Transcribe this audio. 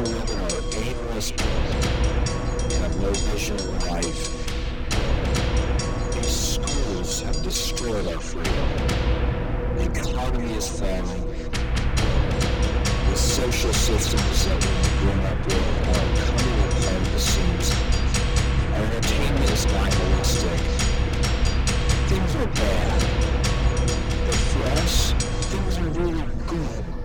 Our aimless and have no vision of life. These schools have destroyed our freedom. The economy is falling. The social systems that we've grown up with are coming apart at the. Our entertainment is nihilistic. Things are bad. But for us, things are really good.